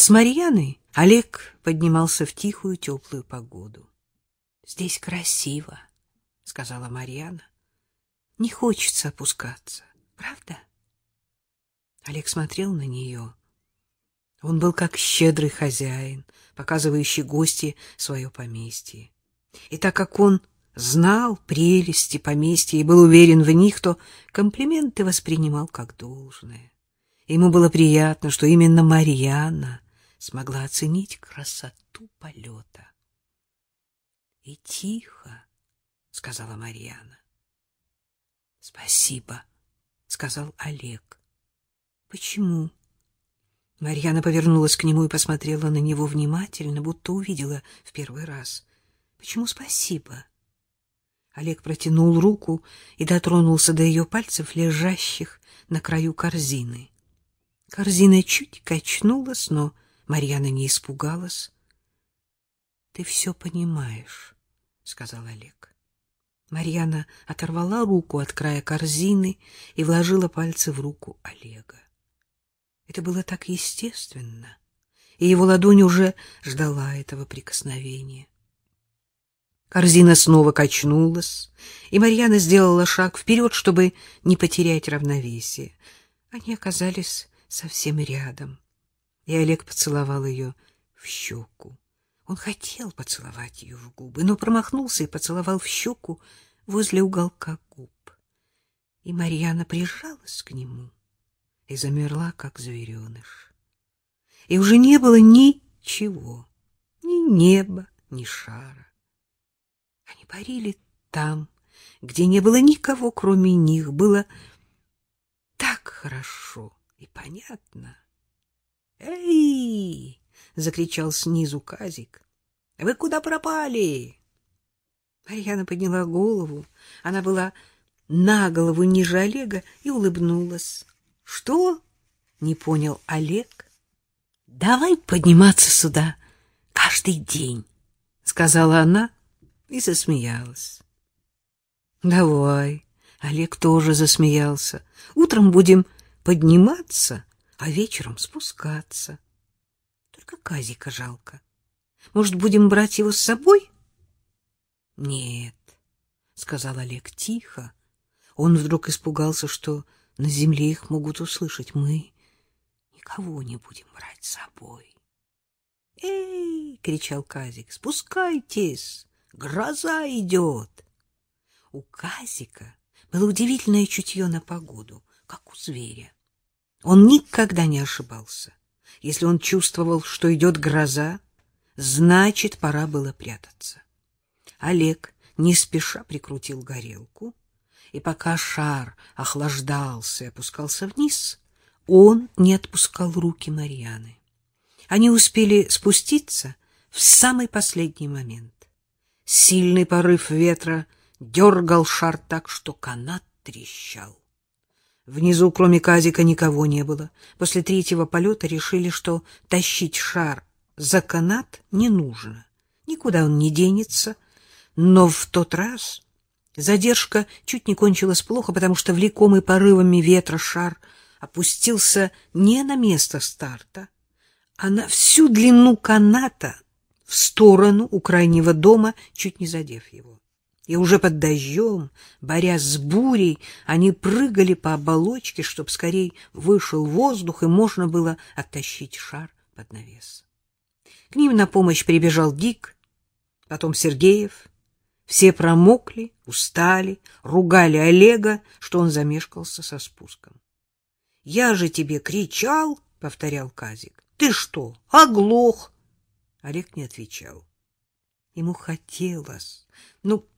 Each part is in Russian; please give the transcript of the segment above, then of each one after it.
С Марьяной Олег поднимался в тихую теплую погоду. — Здесь красиво, — сказала Марьяна. — Не хочется опускаться, правда? Олег смотрел на нее. Он был как щедрый хозяин, показывающий гости свое поместье. И так как он знал прелести поместья и был уверен в них, то комплименты воспринимал как должное. Ему было приятно, что именно Марьяна смогла оценить красоту полета. — И тихо, — сказала Марьяна. — Спасибо, — сказал Олег. — Почему? Марьяна повернулась к нему и посмотрела на него внимательно, будто увидела в первый раз. — Почему спасибо? Олег протянул руку и дотронулся до ее пальцев, лежащих на краю корзины. Корзина чуть качнулась, но Марьяна не испугалась. — Ты все понимаешь, — сказал Олег. Марьяна оторвала руку от края корзины и вложила пальцы в руку Олега. Это было так естественно, и его ладонь уже ждала этого прикосновения. Корзина снова качнулась, и Марьяна сделала шаг вперед, чтобы не потерять равновесие. Они оказались совсем рядом, и Олег поцеловал ее в щеку. Он хотел поцеловать ее в губы, но промахнулся и поцеловал в щеку возле уголка губ. И Марьяна прижалась к нему и замерла, как звереныш. И уже не было ничего, ни неба, ни шара. Они парили там, где не было никого, кроме них. Было так хорошо и понятно. «Эй!» — закричал снизу Казик. «Вы куда пропали?» Марьяна подняла голову. Она была на голову ниже Олега и улыбнулась. Что? Не понял Олег. Давай подниматься сюда каждый день, сказала она и засмеялась. Давай. Олег тоже засмеялся. Утром будем подниматься, а вечером спускаться. Только Казика жалко. Может, будем брать его с собой? Нет, сказал Олег тихо. Он вдруг испугался, что на земле их могут услышать. Мы никого не будем брать с собой. «Эй!» — кричал Казик. «Спускайтесь! Гроза идет!» У Казика было удивительное чутье на погоду, как у зверя. Он никогда не ошибался. Если он чувствовал, что идет гроза, значит, пора было прятаться. Олег не спеша прикрутил горелку, и пока шар охлаждался и опускался вниз, он не отпускал руки Марьяны. Они успели спуститься в самый последний момент. Сильный порыв ветра дергал шар так, что канат трещал. Внизу, кроме Казика, никого не было. После третьего полета решили, что тащить шар за канат не нужно. Никуда он не денется. Но в тот раз Задержка чуть не кончилась плохо, потому что влекомый порывами ветра шар опустился не на место старта, а на всю длину каната в сторону у крайнего дома, чуть не задев его. И уже под дождем, борясь с бурей, они прыгали по оболочке, чтобы скорее вышел воздух и можно было оттащить шар под навес. К ним на помощь прибежал Дик, потом Сергеев, все промокли, устали, ругали Олега, что он замешкался со спуском. — Я же тебе кричал, — повторял Казик. — Ты что, оглох? Олег не отвечал. Ему хотелось, ну,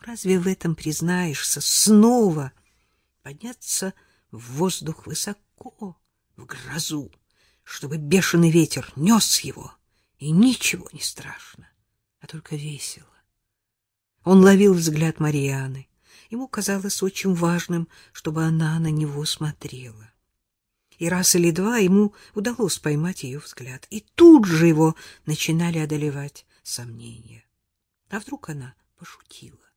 разве в этом признаешься, снова подняться в воздух высоко, в грозу, чтобы бешеный ветер нес его, и ничего не страшно, а только весело. Он ловил взгляд Марианы. Ему казалось очень важным, чтобы она на него смотрела. И раз или два ему удалось поймать ее взгляд. И тут же его начинали одолевать сомнения. А вдруг она пошутила?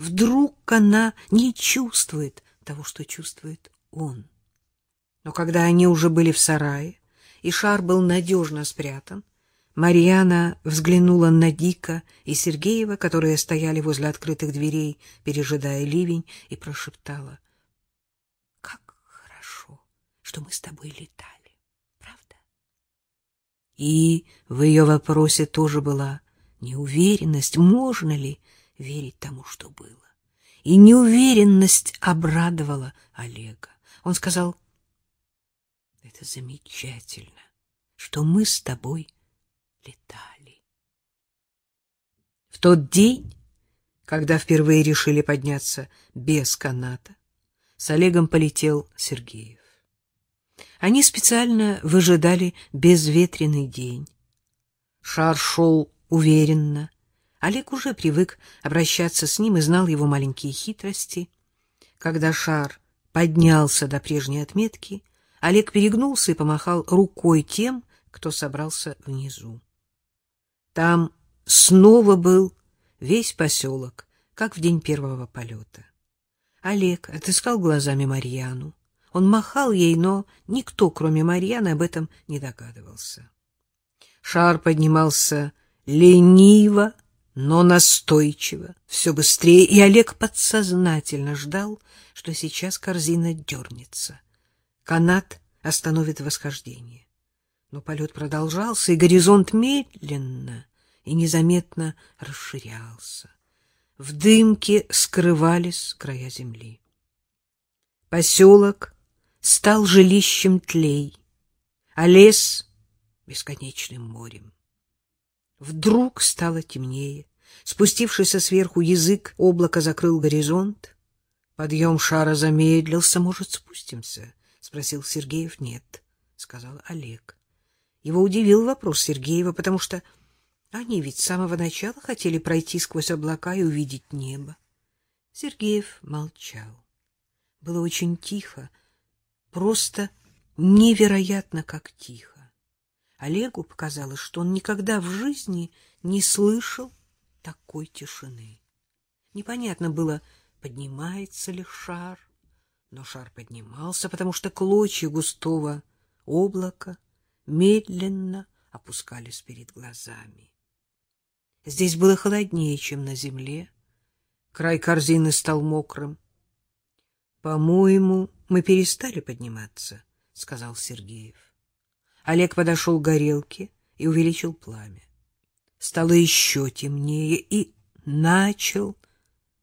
Вдруг она не чувствует того, что чувствует он? Но когда они уже были в сарае, и шар был надежно спрятан, Марьяна взглянула на Дика и Сергеева, которые стояли возле открытых дверей, пережидая ливень, и прошептала. — Как хорошо, что мы с тобой летали, правда? И в ее вопросе тоже была неуверенность, можно ли верить тому, что было. И неуверенность обрадовала Олега. Он сказал, — Это замечательно, что мы с тобой летали. В тот день, когда впервые решили подняться без каната, с Олегом полетел Сергеев. Они специально выжидали безветренный день. Шар шел уверенно. Олег уже привык обращаться с ним и знал его маленькие хитрости. Когда шар поднялся до прежней отметки, Олег перегнулся и помахал рукой тем, кто собрался внизу. Там снова был весь поселок, как в день первого полета. Олег отыскал глазами Марьяну. Он махал ей, но никто, кроме Марьяны, об этом не догадывался. Шар поднимался лениво, но настойчиво, все быстрее, и Олег подсознательно ждал, что сейчас корзина дернется. Канат остановит восхождение. Но полет продолжался, и горизонт медленно и незаметно расширялся. В дымке скрывались края земли. Поселок стал жилищем тлей, а лес — бесконечным морем. Вдруг стало темнее. Спустившийся сверху язык облака закрыл горизонт. Подъем шара замедлился. Может, спустимся? — спросил Сергеев. — Нет, — сказал Олег. Его удивил вопрос Сергеева, потому что они ведь с самого начала хотели пройти сквозь облака и увидеть небо. Сергеев молчал. Было очень тихо, просто невероятно как тихо. Олегу показалось, что он никогда в жизни не слышал такой тишины. Непонятно было, поднимается ли шар, но шар поднимался, потому что клочья густого облака медленно опускались перед глазами. Здесь было холоднее, чем на земле. Край корзины стал мокрым. — По-моему, мы перестали подниматься, — сказал Сергеев. Олег подошел к горелке и увеличил пламя. Стало еще темнее, и начал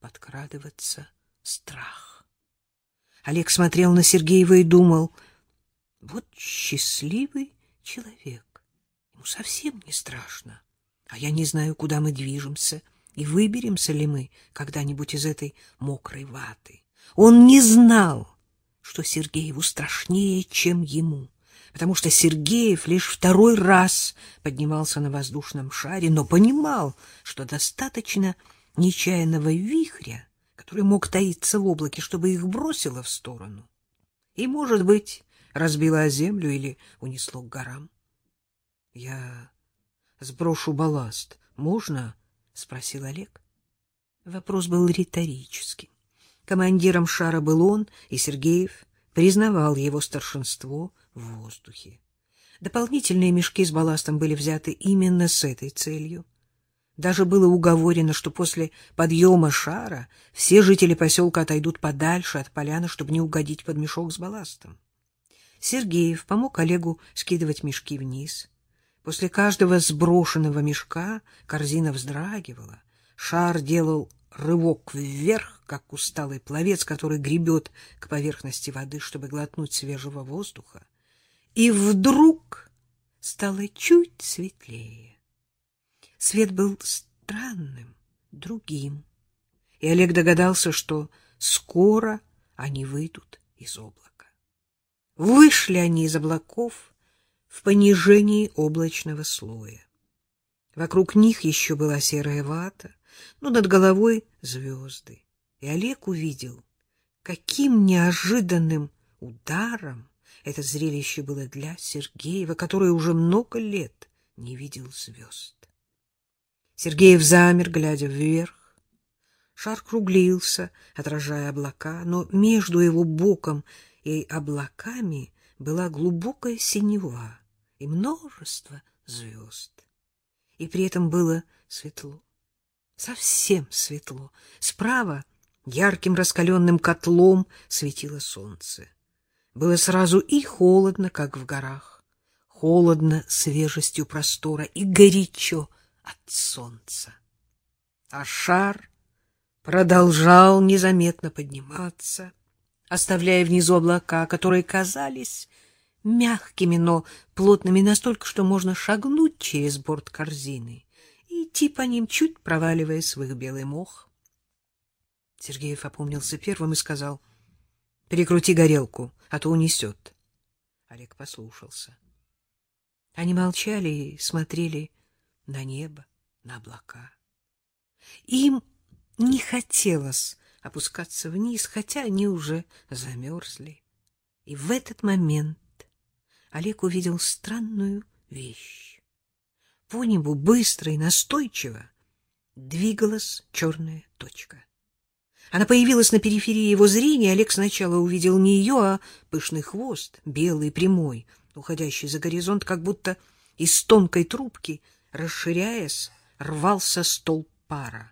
подкрадываться страх. Олег смотрел на Сергеева и думал, вот счастливый человек. Ему совсем не страшно. А я не знаю, куда мы движемся и выберемся ли мы когда-нибудь из этой мокрой ваты. Он не знал, что Сергееву страшнее, чем ему, потому что Сергеев лишь второй раз поднимался на воздушном шаре, но понимал, что достаточно нечаянного вихря, который мог таиться в облаке, чтобы их бросило в сторону. И, может быть, разбило о землю или унесло к горам. — Я сброшу балласт. Можно? — спросил Олег. Вопрос был риторическим. Командиром шара был он, и Сергеев признавал его старшинство в воздухе. Дополнительные мешки с балластом были взяты именно с этой целью. Даже было уговорено, что после подъема шара все жители поселка отойдут подальше от поляны, чтобы не угодить под мешок с балластом. Сергеев помог Олегу скидывать мешки вниз. После каждого сброшенного мешка корзина вздрагивала. Шар делал рывок вверх, как усталый пловец, который гребет к поверхности воды, чтобы глотнуть свежего воздуха. И вдруг стало чуть светлее. Свет был странным, другим. И Олег догадался, что скоро они выйдут из облака. Вышли они из облаков в понижении облачного слоя. Вокруг них еще была серая вата, но над головой звезды. И Олег увидел, каким неожиданным ударом это зрелище было для Сергеева, который уже много лет не видел звезд. Сергеев замер, глядя вверх. Шар круглился, отражая облака, но между его боком и облаками была глубокая синева, и множество звезд. И при этом было светло, совсем светло. Справа ярким раскаленным котлом светило солнце. Было сразу и холодно, как в горах, холодно свежестью простора и горячо от солнца. А шар продолжал незаметно подниматься, оставляя внизу облака, которые казались мягкими, но плотными настолько, что можно шагнуть через борт корзины идти по ним, чуть проваливаясь в их белый мох. Сергеев опомнился первым и сказал, — Перекрути горелку, а то унесет. Олег послушался. Они молчали и смотрели на небо, на облака. Им не хотелось опускаться вниз, хотя они уже замерзли. И в этот момент Олег увидел странную вещь. По небу быстро и настойчиво двигалась черная точка. Она появилась на периферии его зрения, Олег сначала увидел не ее, а пышный хвост, белый, прямой, уходящий за горизонт, как будто из тонкой трубки, расширяясь, рвался столб пара.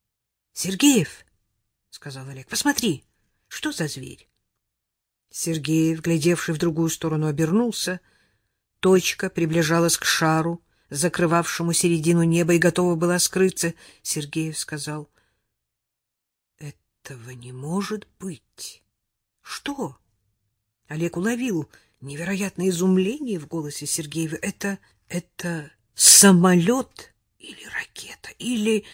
— Сергеев, — сказал Олег, — посмотри, что за зверь? Сергеев, глядевший в другую сторону, обернулся. Точка приближалась к шару, закрывавшему середину неба, и готова была скрыться. Сергеев сказал, — Этого не может быть. — Что? Олег уловил невероятное изумление в голосе Сергеева. — Это... это самолет или ракета, или...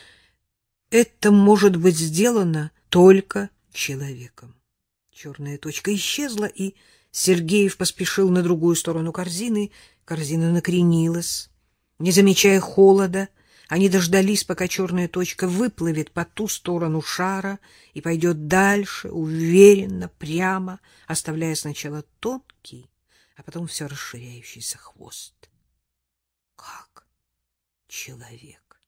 Это может быть сделано только человеком. Черная точка исчезла, и Сергеев поспешил на другую сторону корзины. Корзина накренилась. Не замечая холода, они дождались, пока черная точка выплывет по ту сторону шара и пойдет дальше, уверенно, прямо, оставляя сначала тонкий, а потом все расширяющийся хвост. — Как человек?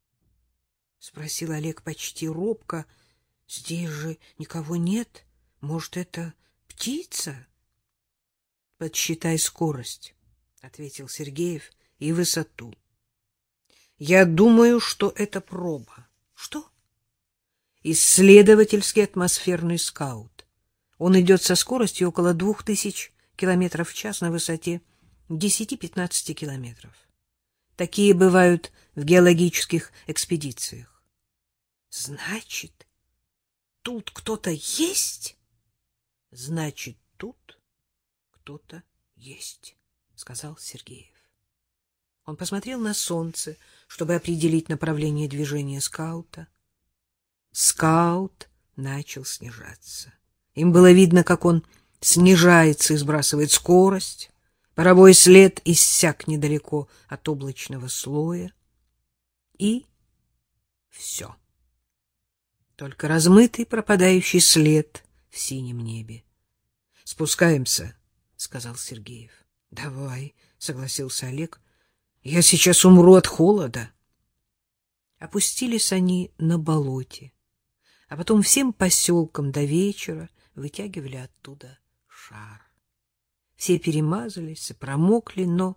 — спросил Олег почти робко. — Здесь же никого нет. — может, это птица? — Подсчитай скорость, — ответил Сергеев, — и высоту. Я думаю, что это проба. Что? Исследовательский атмосферный скаут. Он идет со скоростью около двух тысяч километров в час на высоте 10-15 километров. Такие бывают в геологических экспедициях. Значит, тут кто-то есть? — Значит, тут кто-то есть, — сказал Сергеев. Он посмотрел на солнце, чтобы определить направление движения скаута. Скаут начал снижаться. Им было видно, как он снижается и сбрасывает скорость. Паровой след иссяк недалеко от облачного слоя. И все. Только размытый пропадающий след в синем небе. — Спускаемся, — сказал Сергеев. — Давай, — согласился Олег. — Я сейчас умру от холода. Опустились они на болоте, а потом всем поселкам до вечера вытягивали оттуда шар. Все перемазались и промокли, но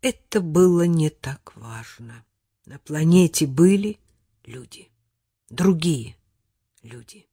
это было не так важно. На планете были люди, другие люди.